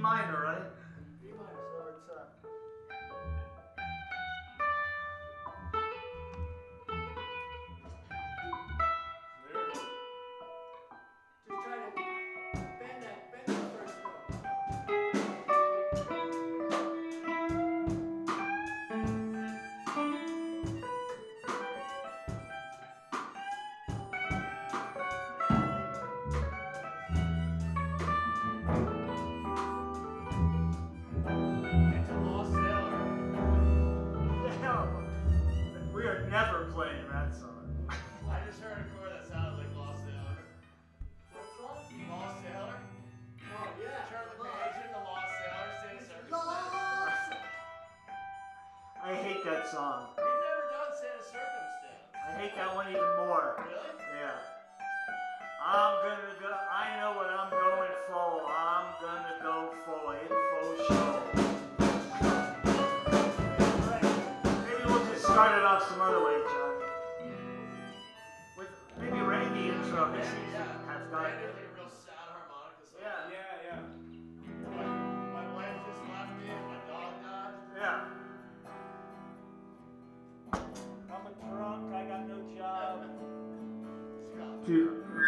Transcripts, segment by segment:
Minor, right? Scott.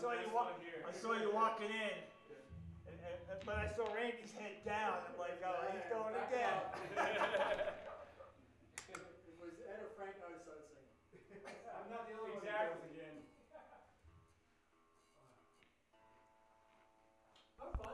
saw you walk. I saw you walking in. And, and, but I saw Randy's head down. I'm like, oh, he's going again.